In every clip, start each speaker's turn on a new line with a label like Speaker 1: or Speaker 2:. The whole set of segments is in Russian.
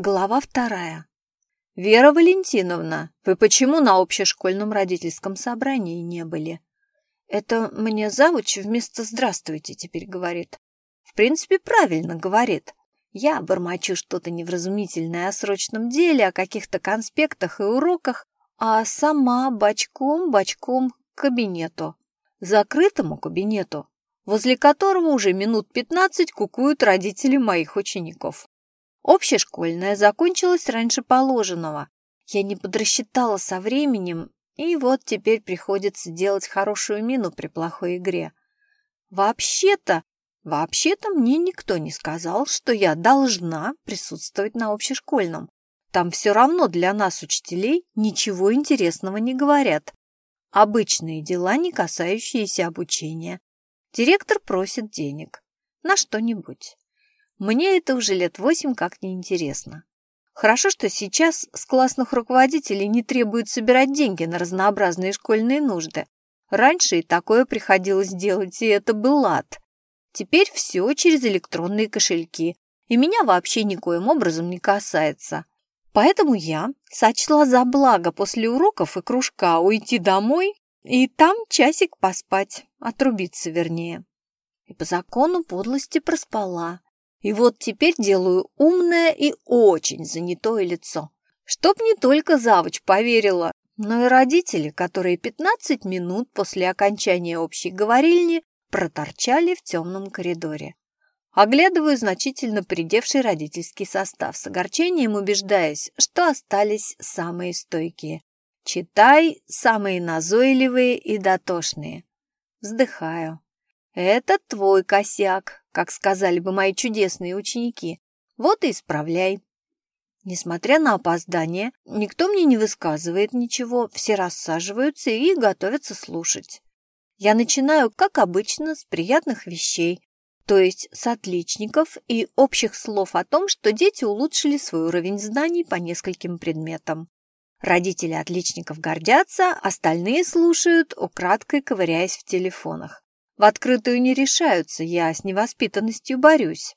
Speaker 1: Глава вторая. «Вера Валентиновна, вы почему на общешкольном родительском собрании не были?» «Это мне завуч вместо «здравствуйте» теперь говорит». В принципе, правильно говорит. Я бормочу что-то невразумительное о срочном деле, о каких-то конспектах и уроках, а сама бочком-бочком к кабинету. Закрытому кабинету, возле которого уже минут пятнадцать кукуют родители моих учеников. Общешкольная закончилась раньше положенного. Я не подрасчитала со временем, и вот теперь приходится делать хорошую мину при плохой игре. Вообще-то, вообще-то мне никто не сказал, что я должна присутствовать на общешкольном. Там все равно для нас, учителей, ничего интересного не говорят. Обычные дела, не касающиеся обучения. Директор просит денег. На что-нибудь. Мне это уже лет восемь как неинтересно. Хорошо, что сейчас с классных руководителей не требуют собирать деньги на разнообразные школьные нужды. Раньше и такое приходилось делать, и это был ад. Теперь все через электронные кошельки, и меня вообще никоим образом не касается. Поэтому я сочла за благо после уроков и кружка уйти домой и там часик поспать, отрубиться вернее. И по закону подлости проспала. И вот теперь делаю умное и очень занятое лицо. Чтоб не только завуч поверила, но и родители, которые 15 минут после окончания общей говорильни проторчали в темном коридоре. Оглядываю значительно придевший родительский состав, с огорчением убеждаясь, что остались самые стойкие. Читай, самые назойливые и дотошные. Вздыхаю. Это твой косяк, как сказали бы мои чудесные ученики. Вот и исправляй. Несмотря на опоздание, никто мне не высказывает ничего, все рассаживаются и готовятся слушать. Я начинаю, как обычно, с приятных вещей, то есть с отличников и общих слов о том, что дети улучшили свой уровень знаний по нескольким предметам. Родители отличников гордятся, остальные слушают, украдкой ковыряясь в телефонах. В открытую не решаются, я с невоспитанностью борюсь.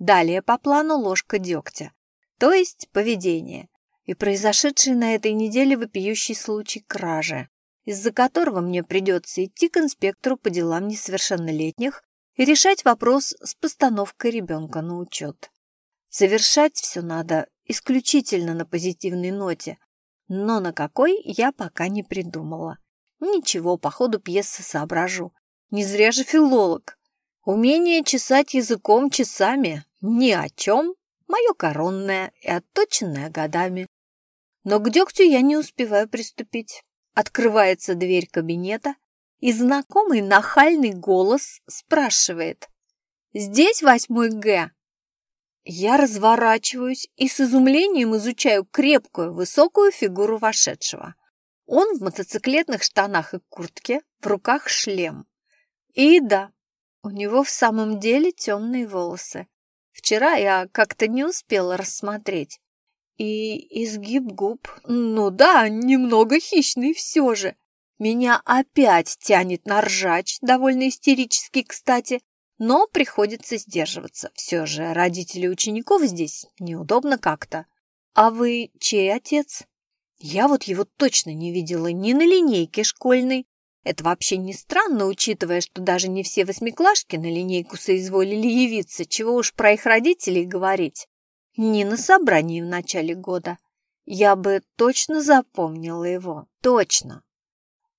Speaker 1: Далее по плану ложка дегтя, то есть поведение, и произошедший на этой неделе вопиющий случай кражи, из-за которого мне придется идти к инспектору по делам несовершеннолетних и решать вопрос с постановкой ребенка на учет. Завершать все надо исключительно на позитивной ноте, но на какой я пока не придумала. Ничего, по ходу пьесы соображу. Не зря же филолог. Умение чесать языком часами ни о чем, мое коронное и отточенное годами. Но к дегтю я не успеваю приступить. Открывается дверь кабинета, и знакомый нахальный голос спрашивает. «Здесь восьмой Г?» Я разворачиваюсь и с изумлением изучаю крепкую, высокую фигуру вошедшего. Он в мотоциклетных штанах и куртке, в руках шлем. И да, у него в самом деле темные волосы. Вчера я как-то не успела рассмотреть. И изгиб губ, ну да, немного хищный все же. Меня опять тянет на ржач, довольно истерический, кстати, но приходится сдерживаться. Все же родители учеников здесь неудобно как-то. А вы чей отец? Я вот его точно не видела ни на линейке школьной, это вообще не странно, учитывая, что даже не все восьмиклашки на линейку соизволили явиться, чего уж про их родителей говорить. Не на собрании в начале года. Я бы точно запомнила его. Точно.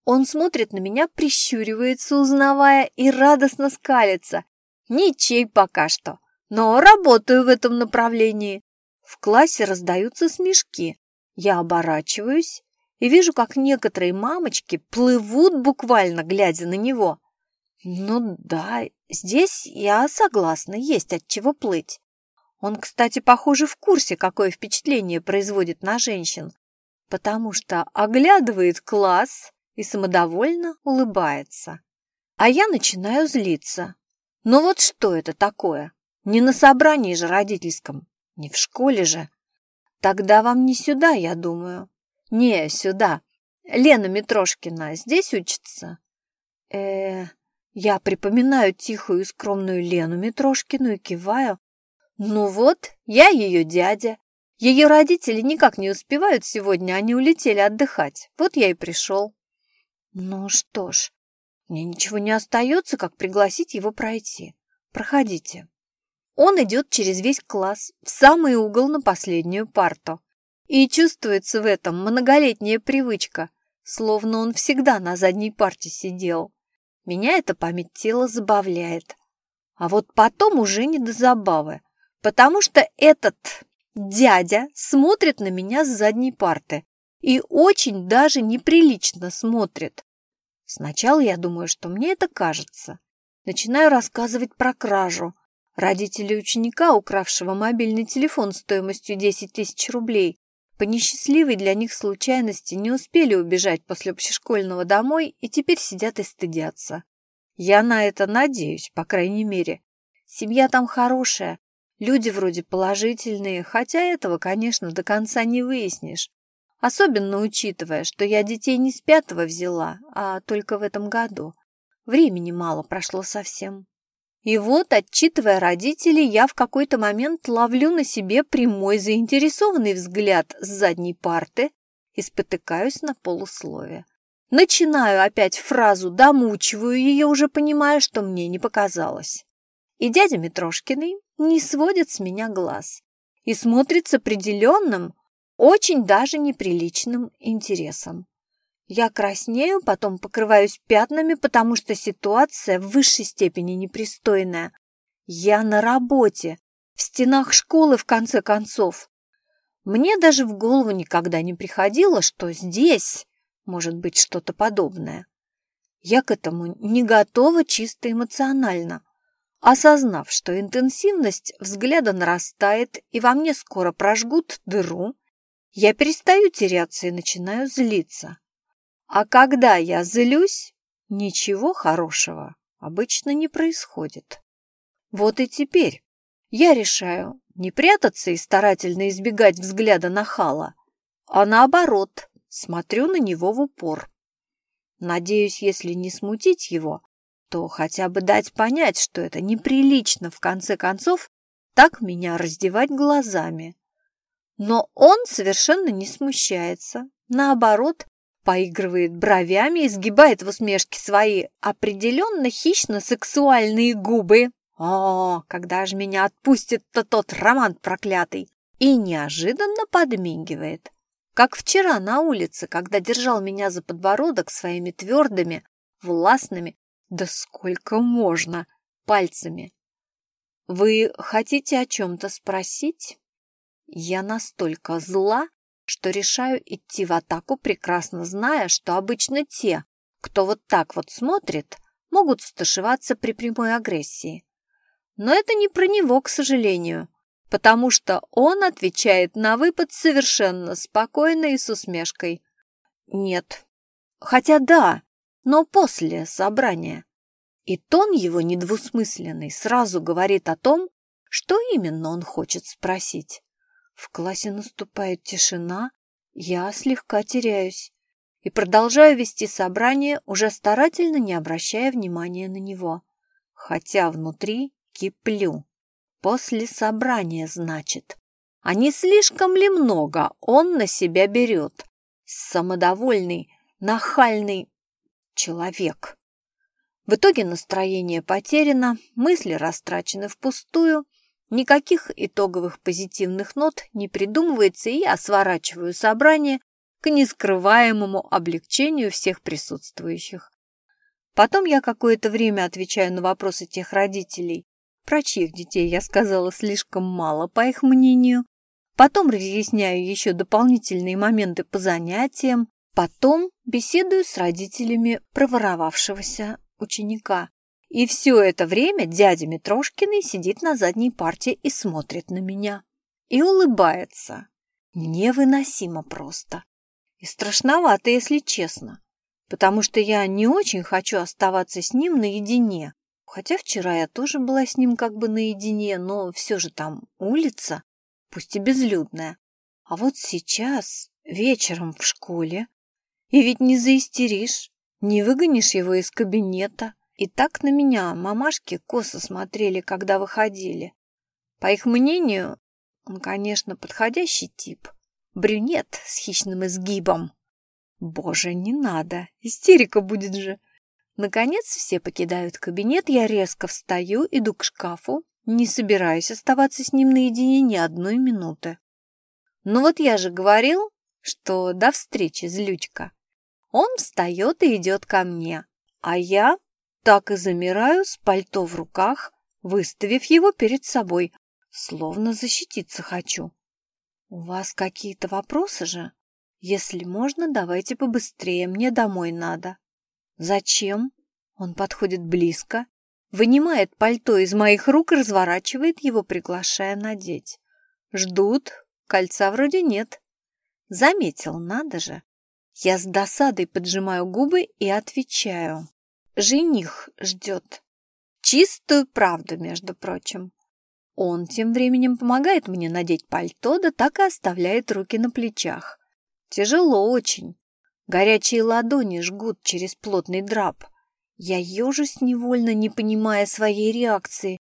Speaker 1: Он смотрит на меня, прищуривается, узнавая, и радостно скалится. Ничей пока что, но работаю в этом направлении. В классе раздаются смешки. Я оборачиваюсь и вижу, как некоторые мамочки плывут буквально, глядя на него. Ну да, здесь я согласна, есть от чего плыть. Он, кстати, похоже, в курсе, какое впечатление производит на женщин, потому что оглядывает класс и самодовольно улыбается. А я начинаю злиться. Но вот что это такое? Не на собрании же родительском, не в школе же. Тогда вам не сюда, я думаю. «Не, сюда. Лена Митрошкина здесь учится?» э Я припоминаю тихую и скромную Лену Митрошкину и киваю. «Ну вот, я ее дядя. Ее родители никак не успевают сегодня, они улетели отдыхать. Вот я и пришел. Ну что ж, мне ничего не остается, как пригласить его пройти. Проходите. Он идет через весь класс, в самый угол на последнюю парту. И чувствуется в этом многолетняя привычка, словно он всегда на задней парте сидел. Меня эта память тела забавляет. А вот потом уже не до забавы, потому что этот дядя смотрит на меня с задней парты и очень даже неприлично смотрит. Сначала я думаю, что мне это кажется. Начинаю рассказывать про кражу. Родители ученика, укравшего мобильный телефон стоимостью 10 тысяч рублей, по несчастливой для них случайности не успели убежать после общешкольного домой и теперь сидят и стыдятся. Я на это надеюсь, по крайней мере. Семья там хорошая, люди вроде положительные, хотя этого, конечно, до конца не выяснишь. Особенно учитывая, что я детей не с пятого взяла, а только в этом году. Времени мало прошло совсем. И вот, отчитывая родителей, я в какой-то момент ловлю на себе прямой заинтересованный взгляд с задней парты и спотыкаюсь на полусловие. Начинаю опять фразу, домучиваю ее, уже понимая, что мне не показалось. И дядя Митрошкиный не сводит с меня глаз и смотрит с определенным, очень даже неприличным интересом. Я краснею, потом покрываюсь пятнами, потому что ситуация в высшей степени непристойная. Я на работе, в стенах школы, в конце концов. Мне даже в голову никогда не приходило, что здесь может быть что-то подобное. Я к этому не готова чисто эмоционально. Осознав, что интенсивность взгляда нарастает и во мне скоро прожгут дыру, я перестаю теряться и начинаю злиться. А когда я злюсь, ничего хорошего обычно не происходит. Вот и теперь я решаю не прятаться и старательно избегать взгляда нахала, а наоборот, смотрю на него в упор. Надеюсь, если не смутить его, то хотя бы дать понять, что это неприлично, в конце концов, так меня раздевать глазами. Но он совершенно не смущается. Наоборот, поигрывает бровями, изгибает в усмешке свои определенно хищно-сексуальные губы. О, когда же меня отпустит-то тот роман проклятый? И неожиданно подмигивает. Как вчера на улице, когда держал меня за подбородок своими твердыми, властными, да сколько можно, пальцами. «Вы хотите о чем-то спросить?» Я настолько зла, что решаю идти в атаку, прекрасно зная, что обычно те, кто вот так вот смотрит, могут стушеваться при прямой агрессии. Но это не про него, к сожалению, потому что он отвечает на выпад совершенно спокойно и с усмешкой. Нет. Хотя да, но после собрания. И тон его недвусмысленный сразу говорит о том, что именно он хочет спросить. В классе наступает тишина, я слегка теряюсь и продолжаю вести собрание, уже старательно не обращая внимания на него. Хотя внутри киплю. После собрания, значит. А не слишком ли много он на себя берет? Самодовольный, нахальный человек. В итоге настроение потеряно, мысли растрачены впустую, Никаких итоговых позитивных нот не придумывается, и я сворачиваю собрание к нескрываемому облегчению всех присутствующих. Потом я какое-то время отвечаю на вопросы тех родителей, про чьих детей я сказала слишком мало, по их мнению. Потом разъясняю еще дополнительные моменты по занятиям. Потом беседую с родителями проворовавшегося ученика. И все это время дядя Митрошкиный сидит на задней парте и смотрит на меня. И улыбается. Невыносимо просто. И страшновато, если честно. Потому что я не очень хочу оставаться с ним наедине. Хотя вчера я тоже была с ним как бы наедине, но все же там улица, пусть и безлюдная. А вот сейчас, вечером в школе, и ведь не заистеришь, не выгонишь его из кабинета, и так на меня мамашки косо смотрели, когда выходили. По их мнению, Он, конечно, подходящий тип. Брюнет с хищным изгибом. Боже, не надо, истерика будет же. Наконец все покидают кабинет, я резко встаю, иду к шкафу, не собираюсь оставаться с ним наедине ни одной минуты. Ну вот я же говорил, что до встречи, злючка. Он встает и идет ко мне, а я так и замираю с пальто в руках, выставив его перед собой, словно защититься хочу. У вас какие-то вопросы же? Если можно, давайте побыстрее, мне домой надо. Зачем? Он подходит близко, вынимает пальто из моих рук и разворачивает его, приглашая надеть. Ждут, кольца вроде нет. Заметил, надо же. Я с досадой поджимаю губы и отвечаю. Жених ждет. Чистую правду, между прочим. Он тем временем помогает мне надеть пальто, да так и оставляет руки на плечах. Тяжело очень. Горячие ладони жгут через плотный драп. Я ежусь невольно, не понимая своей реакции.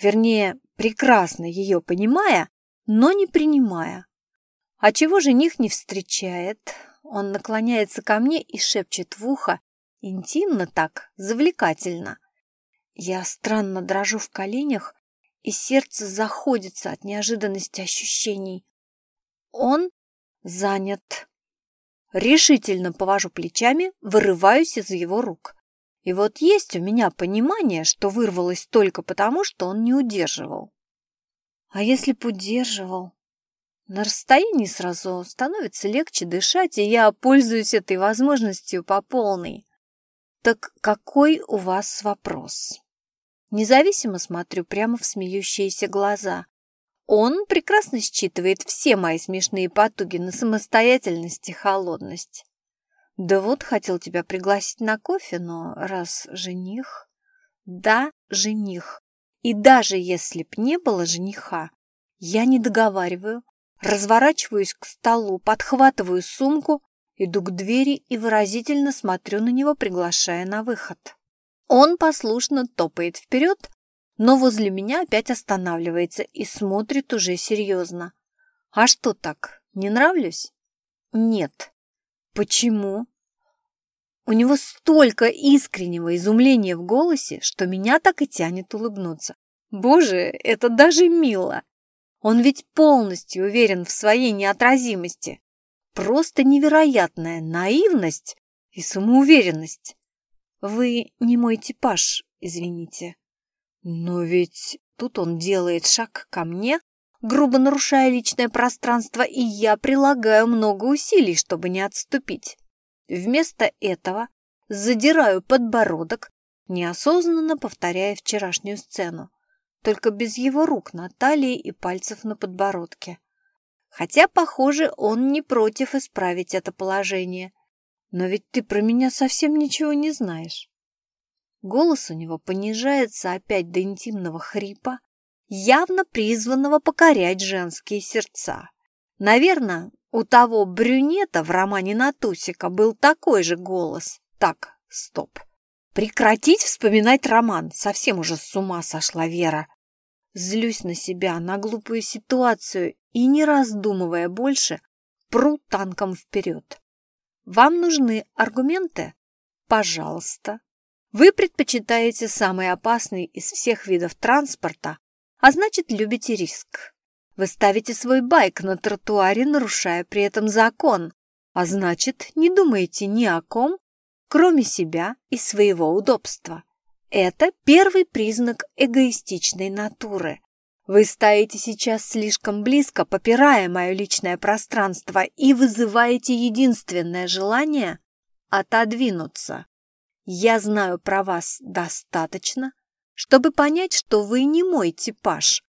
Speaker 1: Вернее, прекрасно ее понимая, но не принимая. А чего жених не встречает? Он наклоняется ко мне и шепчет в ухо, интимно так, завлекательно. Я странно дрожу в коленях, и сердце заходится от неожиданности ощущений. Он занят. Решительно повожу плечами, вырываюсь из его рук. И вот есть у меня понимание, что вырвалось только потому, что он не удерживал. А если б удерживал? На расстоянии сразу становится легче дышать, и я пользуюсь этой возможностью по полной. Так какой у вас вопрос? Независимо смотрю прямо в смеющиеся глаза. Он прекрасно считывает все мои смешные потуги на самостоятельность и холодность. Да вот, хотел тебя пригласить на кофе, но раз жених... Да, жених. И даже если б не было жениха, я не договариваю, разворачиваюсь к столу, подхватываю сумку, иду к двери и выразительно смотрю на него, приглашая на выход. Он послушно топает вперед, но возле меня опять останавливается и смотрит уже серьезно. А что так, не нравлюсь? Нет. Почему? У него столько искреннего изумления в голосе, что меня так и тянет улыбнуться. Боже, это даже мило. Он ведь полностью уверен в своей неотразимости. Просто невероятная наивность и самоуверенность. Вы не мой типаж, извините. Но ведь тут он делает шаг ко мне, грубо нарушая личное пространство, и я прилагаю много усилий, чтобы не отступить. Вместо этого задираю подбородок, неосознанно повторяя вчерашнюю сцену, только без его рук на талии и пальцев на подбородке. Хотя, похоже, он не против исправить это положение. Но ведь ты про меня совсем ничего не знаешь. Голос у него понижается опять до интимного хрипа, явно призванного покорять женские сердца. Наверное, у того брюнета в романе Натусика был такой же голос. Так, стоп. Прекратить вспоминать роман. Совсем уже с ума сошла Вера. Злюсь на себя, на глупую ситуацию и, не раздумывая больше, пру танком вперед. Вам нужны аргументы? Пожалуйста. Вы предпочитаете самый опасный из всех видов транспорта, а значит, любите риск. Вы ставите свой байк на тротуаре, нарушая при этом закон, а значит, не думаете ни о ком, кроме себя и своего удобства. Это первый признак эгоистичной натуры. Вы стоите сейчас слишком близко, попирая мое личное пространство и вызываете единственное желание – отодвинуться. Я знаю про вас достаточно, чтобы понять, что вы не мой типаж.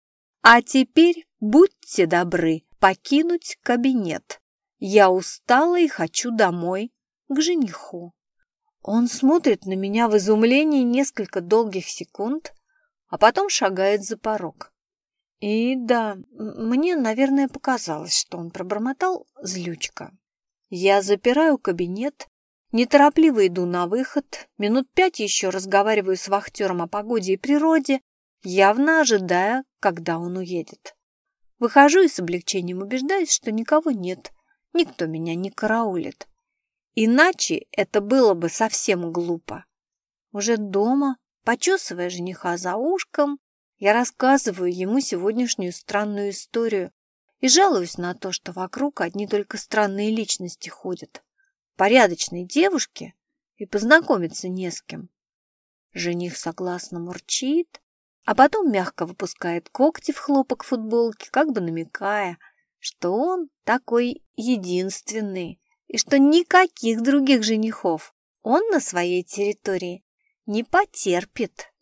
Speaker 1: А теперь будьте добры покинуть кабинет. Я устала и хочу домой, к жениху. Он смотрит на меня в изумлении несколько долгих секунд, а потом шагает за порог. И да, мне, наверное, показалось, что он пробормотал злючка. Я запираю кабинет, Неторопливо иду на выход, минут пять еще разговариваю с вахтером о погоде и природе, явно ожидая, когда он уедет. Выхожу и с облегчением убеждаюсь, что никого нет, никто меня не караулит. Иначе это было бы совсем глупо. Уже дома, почесывая жениха за ушком, я рассказываю ему сегодняшнюю странную историю и жалуюсь на то, что вокруг одни только странные личности ходят. Порядочные девушки и познакомиться не с кем. Жених согласно мурчит, а потом мягко выпускает когти в хлопок футболки, как бы намекая, что он такой единственный и что никаких других женихов он на своей территории не потерпит.